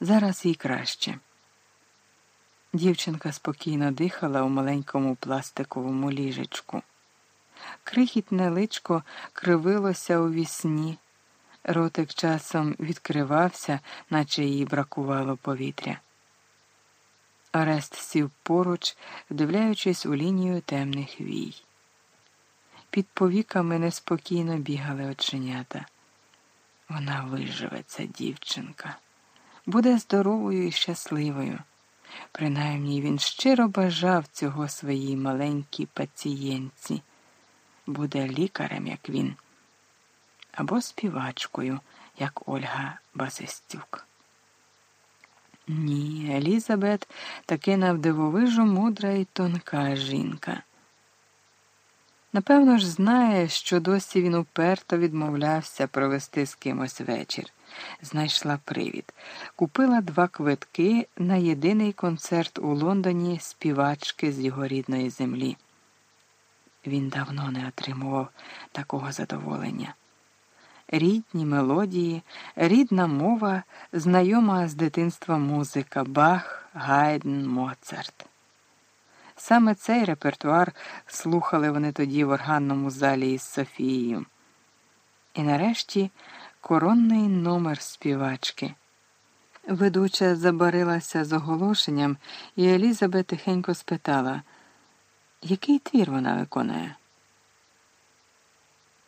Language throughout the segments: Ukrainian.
Зараз їй краще. Дівчинка спокійно дихала у маленькому пластиковому ліжечку. Крихітне личко кривилося у вісні, ротик часом відкривався, наче їй бракувало повітря. Арест сів поруч, вдивляючись у лінію темних вій. Під повіками неспокійно бігали оченята. Вона виживе, ця дівчинка, буде здоровою і щасливою. Принаймні він щиро бажав цього своїй маленькій пацієнтці, буде лікарем, як він, або співачкою, як Ольга Басистюк. Ні, Елізабет таки навдивовижу мудра і тонка жінка. Напевно ж, знає, що досі він уперто відмовлявся провести з кимось вечір. Знайшла привід, купила два квитки на єдиний концерт у Лондоні співачки з його рідної землі. Він давно не отримував такого задоволення. Рідні мелодії, рідна мова, знайома з дитинства музика Бах, Гайден, Моцарт. Саме цей репертуар слухали вони тоді в органному залі із Софією. І нарешті коронний номер співачки. Ведуча забарилася з оголошенням, і Елізабет тихенько спитала, який твір вона виконує.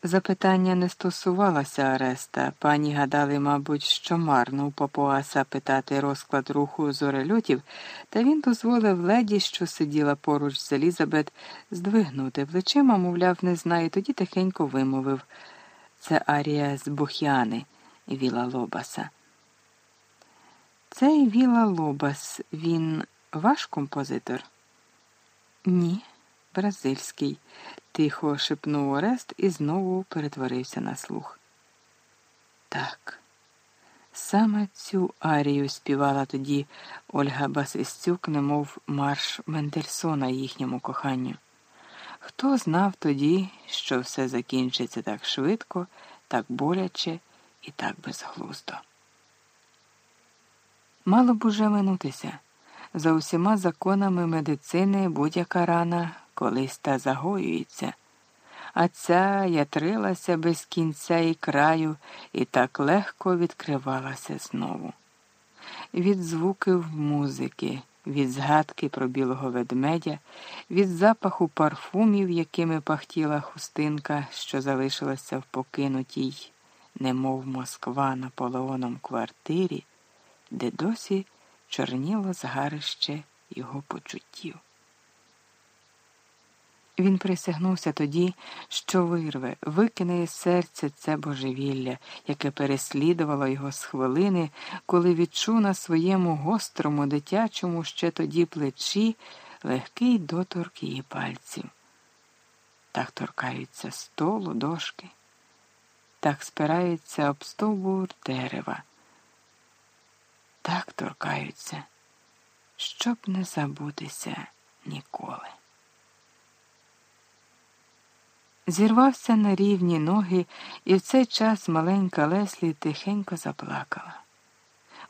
Запитання не стосувалося Ареста. Пані гадали, мабуть, що марно у Папуаса питати розклад руху зорельотів, та він дозволив леді, що сиділа поруч з Елізабет, здвигнути плечима, мовляв, не знаю, тоді тихенько вимовив. Це Арія з Бухяни Віла Лобаса. Цей Віла Лобас, він ваш композитор? Ні, бразильський тихо шепнув Орест і знову перетворився на слух. Так, саме цю арію співала тоді Ольга Басистюк, немов марш Мендельсона їхньому коханню. Хто знав тоді, що все закінчиться так швидко, так боляче і так безглуздо? Мало б уже минутися. За усіма законами медицини будь-яка рана колись та загоюється, а ця ятрилася без кінця і краю і так легко відкривалася знову. Від звуків музики, від згадки про білого ведмедя, від запаху парфумів, якими пахтіла хустинка, що залишилася в покинутій, немов Москва Наполеоном квартирі, де досі чорніло згарище його почуттів. Він присягнувся тоді, що вирве, викине із серця це божевілля, яке переслідувало його з хвилини, коли відчув на своєму гострому, дитячому ще тоді плечі легкий доторк її пальців. Так торкаються столу, дошки, так спираються об стовбур дерева. Так торкаються, щоб не забутися ніколи. Зірвався на рівні ноги, і в цей час маленька Леслі тихенько заплакала.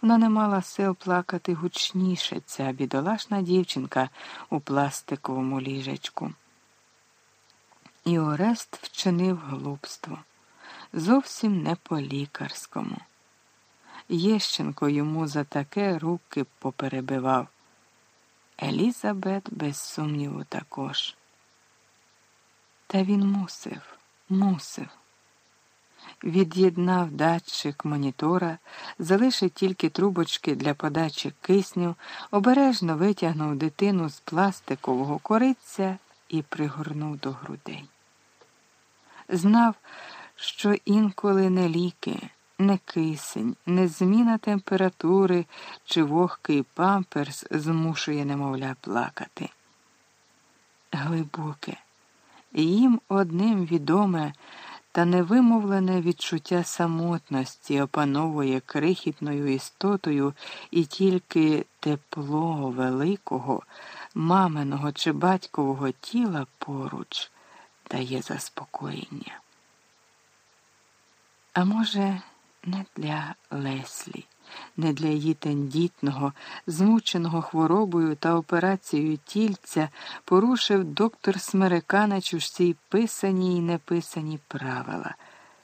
Вона не мала сил плакати гучніше, ця бідолашна дівчинка у пластиковому ліжечку. І Орест вчинив глупство зовсім не по лікарському. Єщенко йому за таке руки поперебивав. Елізабет, без сумніву, також. Та він мусив, мусив. Від'єднав датчик монітора, залишив тільки трубочки для подачі кисню, обережно витягнув дитину з пластикового кориця і пригорнув до грудей. Знав, що інколи не ліки, не кисень, не зміна температури чи вогкий памперс змушує немовля плакати. Глибоке їм одним відоме та невимовлене відчуття самотності опановує крихітною істотою і тільки тепло великого, маминого чи батькового тіла поруч дає заспокоєння. А може, не для Леслі, не для її тендітного, змученого хворобою та операцією тільця порушив доктор Смерека на чужці писані й неписані правила.